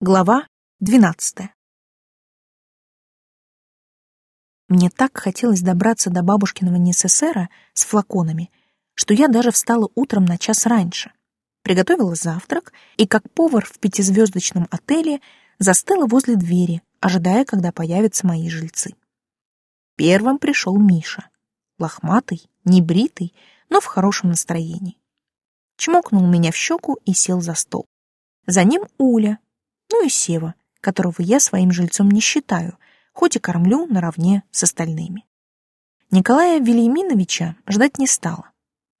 Глава двенадцатая. Мне так хотелось добраться до бабушкиного НССРа с флаконами, что я даже встала утром на час раньше, приготовила завтрак и, как повар в пятизвездочном отеле, застыла возле двери, ожидая, когда появятся мои жильцы. Первым пришел Миша, лохматый, небритый, но в хорошем настроении. Чмокнул меня в щеку и сел за стол. За ним Уля, ну и Сева, которого я своим жильцом не считаю, хоть и кормлю наравне с остальными. Николая Вильяминовича ждать не стала,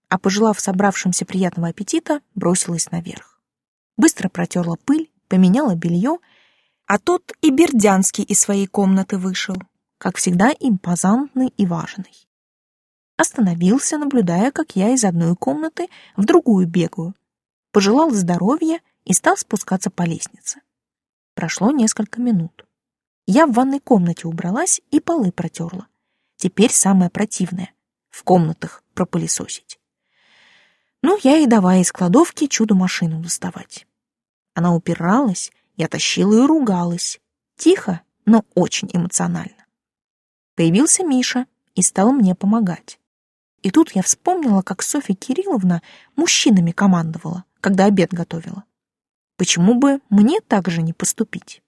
а, пожелав собравшимся приятного аппетита, бросилась наверх. Быстро протерла пыль, поменяла белье, а тот и Бердянский из своей комнаты вышел, как всегда импозантный и важный. Остановился, наблюдая, как я из одной комнаты в другую бегаю, пожелал здоровья и стал спускаться по лестнице. Прошло несколько минут. Я в ванной комнате убралась и полы протерла. Теперь самое противное — в комнатах пропылесосить. Ну, я и давай из кладовки чудо-машину доставать. Она упиралась, я тащила и ругалась. Тихо, но очень эмоционально. Появился Миша и стал мне помогать. И тут я вспомнила, как Софья Кирилловна мужчинами командовала, когда обед готовила. Почему бы мне так же не поступить?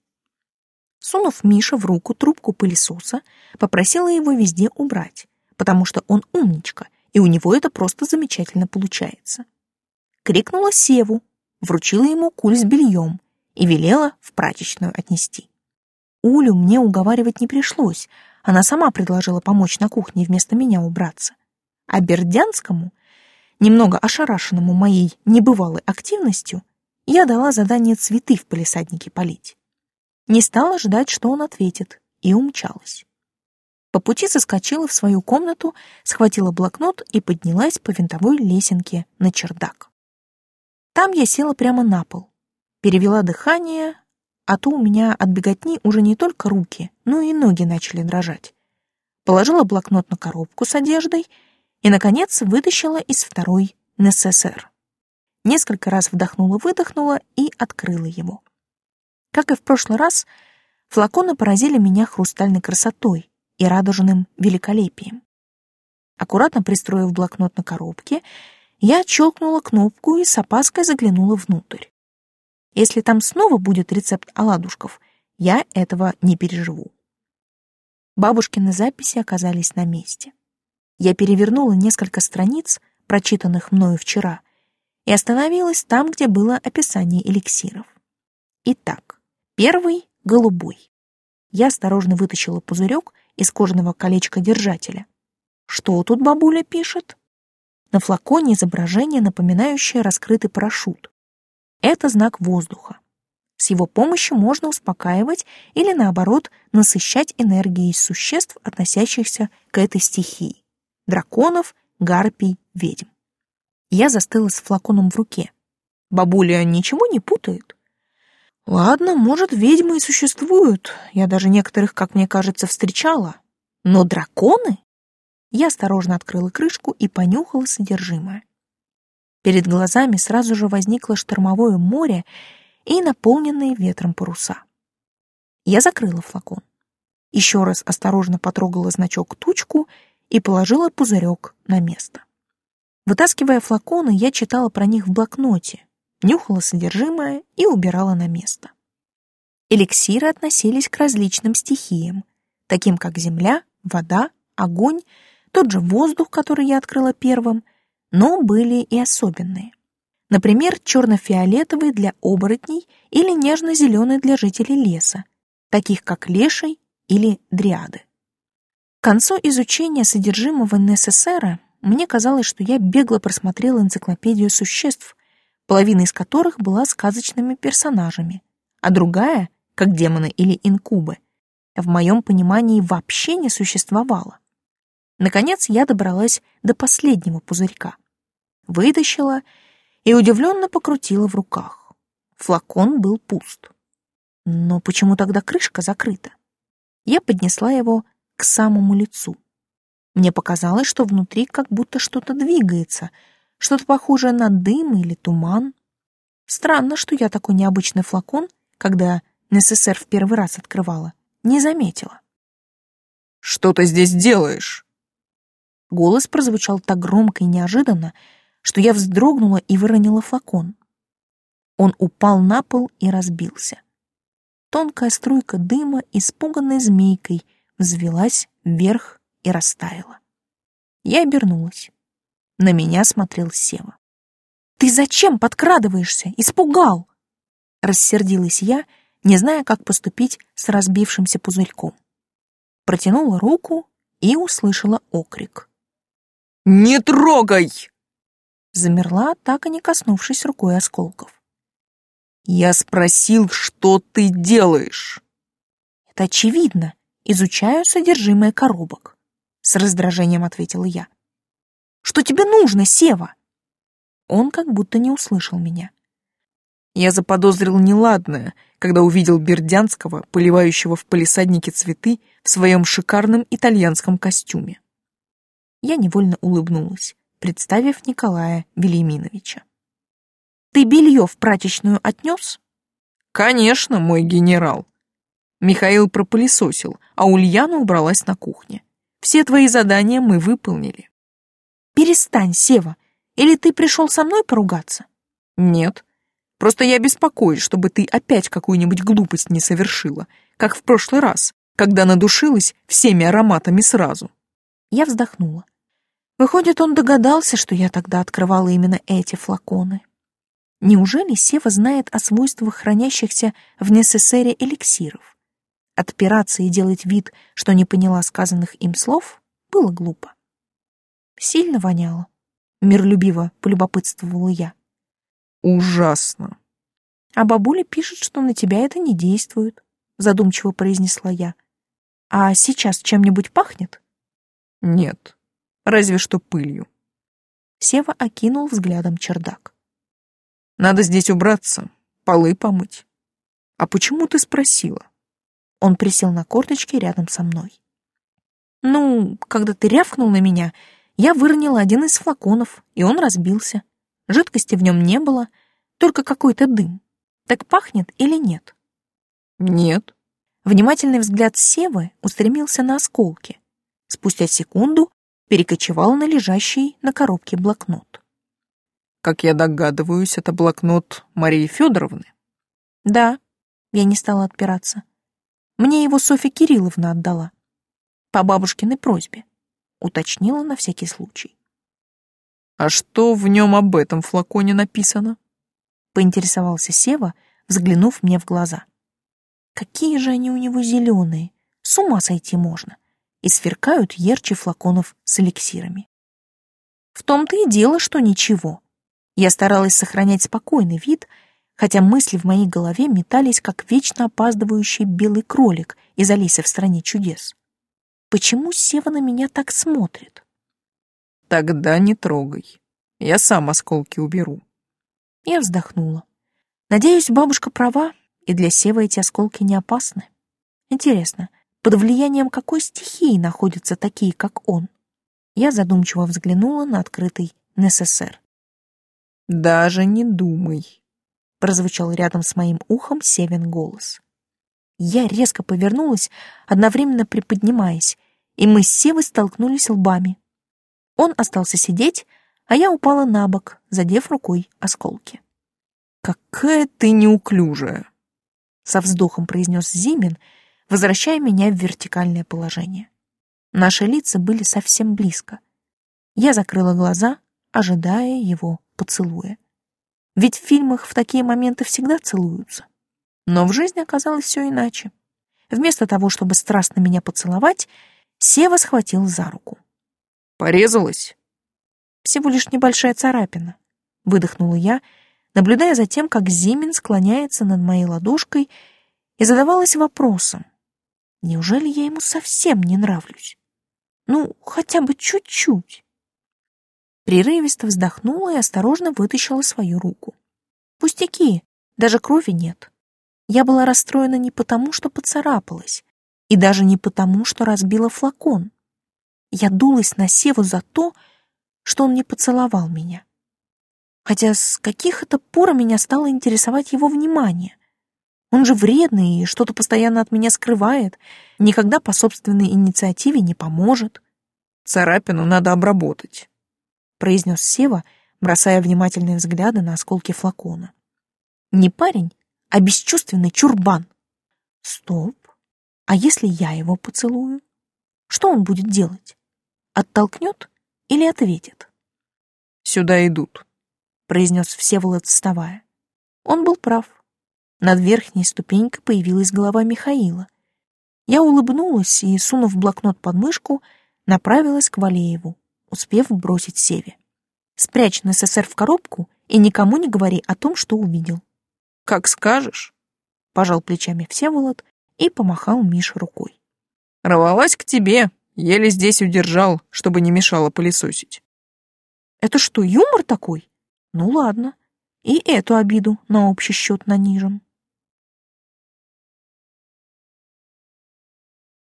Сунув Мише в руку трубку пылесоса, попросила его везде убрать, потому что он умничка, и у него это просто замечательно получается. Крикнула Севу, вручила ему куль с бельем и велела в прачечную отнести. Улю мне уговаривать не пришлось, она сама предложила помочь на кухне вместо меня убраться. А Бердянскому, немного ошарашенному моей небывалой активностью, я дала задание цветы в палисаднике полить. Не стала ждать, что он ответит, и умчалась. По пути соскочила в свою комнату, схватила блокнот и поднялась по винтовой лесенке на чердак. Там я села прямо на пол, перевела дыхание, а то у меня от беготни уже не только руки, но и ноги начали дрожать. Положила блокнот на коробку с одеждой и, наконец, вытащила из второй НССР несколько раз вдохнула-выдохнула и открыла его. Как и в прошлый раз, флаконы поразили меня хрустальной красотой и радужным великолепием. Аккуратно пристроив блокнот на коробке, я щелкнула кнопку и с опаской заглянула внутрь. Если там снова будет рецепт оладушков, я этого не переживу. Бабушкины записи оказались на месте. Я перевернула несколько страниц, прочитанных мною вчера, и остановилась там, где было описание эликсиров. Итак, первый — голубой. Я осторожно вытащила пузырек из кожаного колечка-держателя. Что тут бабуля пишет? На флаконе изображение, напоминающее раскрытый парашют. Это знак воздуха. С его помощью можно успокаивать или, наоборот, насыщать энергией существ, относящихся к этой стихии — драконов, гарпий, ведьм. Я застыла с флаконом в руке. Бабуля ничего не путает? Ладно, может, ведьмы и существуют. Я даже некоторых, как мне кажется, встречала. Но драконы? Я осторожно открыла крышку и понюхала содержимое. Перед глазами сразу же возникло штормовое море и наполненные ветром паруса. Я закрыла флакон. Еще раз осторожно потрогала значок тучку и положила пузырек на место. Вытаскивая флаконы, я читала про них в блокноте, нюхала содержимое и убирала на место. Эликсиры относились к различным стихиям, таким как земля, вода, огонь, тот же воздух, который я открыла первым, но были и особенные. Например, черно-фиолетовый для оборотней или нежно-зеленый для жителей леса, таких как леший или дриады. К концу изучения содержимого НССР мне казалось, что я бегло просмотрела энциклопедию существ, половина из которых была сказочными персонажами, а другая, как демоны или инкубы, в моем понимании вообще не существовала. Наконец я добралась до последнего пузырька. Вытащила и удивленно покрутила в руках. Флакон был пуст. Но почему тогда крышка закрыта? Я поднесла его к самому лицу. Мне показалось, что внутри как будто что-то двигается, что-то похожее на дым или туман. Странно, что я такой необычный флакон когда НССР в первый раз открывала, не заметила. «Что ты здесь делаешь?» Голос прозвучал так громко и неожиданно, что я вздрогнула и выронила флакон. Он упал на пол и разбился. Тонкая струйка дыма, испуганной змейкой, взвелась вверх и растаяла. Я обернулась. На меня смотрел Сева. «Ты зачем подкрадываешься? Испугал!» Рассердилась я, не зная, как поступить с разбившимся пузырьком. Протянула руку и услышала окрик. «Не трогай!» Замерла, так и не коснувшись рукой осколков. «Я спросил, что ты делаешь?» «Это очевидно. Изучаю содержимое коробок», — с раздражением ответила я. «Что тебе нужно, Сева?» Он как будто не услышал меня. Я заподозрил неладное, когда увидел Бердянского, поливающего в палисаднике цветы в своем шикарном итальянском костюме. Я невольно улыбнулась, представив Николая Велиминовича. «Ты белье в прачечную отнес?» «Конечно, мой генерал!» Михаил пропылесосил, а Ульяна убралась на кухне. «Все твои задания мы выполнили». «Перестань, Сева, или ты пришел со мной поругаться?» «Нет, Просто я беспокоюсь, чтобы ты опять какую-нибудь глупость не совершила, как в прошлый раз, когда надушилась всеми ароматами сразу. Я вздохнула. Выходит, он догадался, что я тогда открывала именно эти флаконы. Неужели Сева знает о свойствах хранящихся в НССРе эликсиров? Отпираться и делать вид, что не поняла сказанных им слов, было глупо. Сильно воняло. Миролюбиво полюбопытствовала я. Ужасно. А бабуля пишет, что на тебя это не действует, задумчиво произнесла я. А сейчас чем-нибудь пахнет? Нет, разве что пылью. Сева окинул взглядом чердак. Надо здесь убраться, полы помыть. А почему ты спросила? Он присел на корточки рядом со мной. Ну, когда ты рявкнул на меня, я выронила один из флаконов, и он разбился. Жидкости в нем не было, только какой-то дым. Так пахнет или нет? Нет. Внимательный взгляд Севы устремился на осколки. Спустя секунду перекочевал на лежащий на коробке блокнот. Как я догадываюсь, это блокнот Марии Федоровны. Да, я не стала отпираться. Мне его Софья Кирилловна отдала. По бабушкиной просьбе. Уточнила на всякий случай. «А что в нем об этом флаконе написано?» — поинтересовался Сева, взглянув мне в глаза. «Какие же они у него зеленые! С ума сойти можно!» И сверкают ярче флаконов с эликсирами. В том-то и дело, что ничего. Я старалась сохранять спокойный вид, хотя мысли в моей голове метались, как вечно опаздывающий белый кролик из Алисы в «Стране чудес». Почему Сева на меня так смотрит? Тогда не трогай. Я сам осколки уберу. Я вздохнула. Надеюсь, бабушка права, и для Сева эти осколки не опасны. Интересно, под влиянием какой стихии находятся такие, как он? Я задумчиво взглянула на открытый НССР. «Даже не думай», — прозвучал рядом с моим ухом Севин голос. Я резко повернулась, одновременно приподнимаясь, и мы с Севой столкнулись лбами. Он остался сидеть, а я упала на бок, задев рукой осколки. «Какая ты неуклюжая!» — со вздохом произнес Зимин, возвращая меня в вертикальное положение. Наши лица были совсем близко. Я закрыла глаза, ожидая его поцелуя. Ведь в фильмах в такие моменты всегда целуются. Но в жизни оказалось все иначе. Вместо того, чтобы страстно меня поцеловать, Сева схватил за руку. Порезалась? Всего лишь небольшая царапина. Выдохнула я, наблюдая за тем, как Зимин склоняется над моей ладошкой и задавалась вопросом. Неужели я ему совсем не нравлюсь? Ну, хотя бы чуть-чуть. Прерывисто вздохнула и осторожно вытащила свою руку. Пустяки, даже крови нет. Я была расстроена не потому, что поцарапалась, и даже не потому, что разбила флакон. Я дулась на Севу за то, что он не поцеловал меня. Хотя с каких это пор меня стало интересовать его внимание? Он же вредный и что-то постоянно от меня скрывает, никогда по собственной инициативе не поможет. Царапину надо обработать, произнес Сева, бросая внимательные взгляды на осколки флакона. Не парень, а бесчувственный чурбан. Стоп. А если я его поцелую? Что он будет делать? Оттолкнет или ответит? Сюда идут, произнес Всеволод, вставая. Он был прав. Над верхней ступенькой появилась голова Михаила. Я улыбнулась и, сунув блокнот под мышку, направилась к Валееву, успев бросить Севе. «Спрячь НССР в коробку и никому не говори о том, что увидел». «Как скажешь», — пожал плечами Всеволод и помахал Мише рукой. «Рвалась к тебе, еле здесь удержал, чтобы не мешало пылесосить». «Это что, юмор такой? Ну ладно, и эту обиду на общий счет нанижем».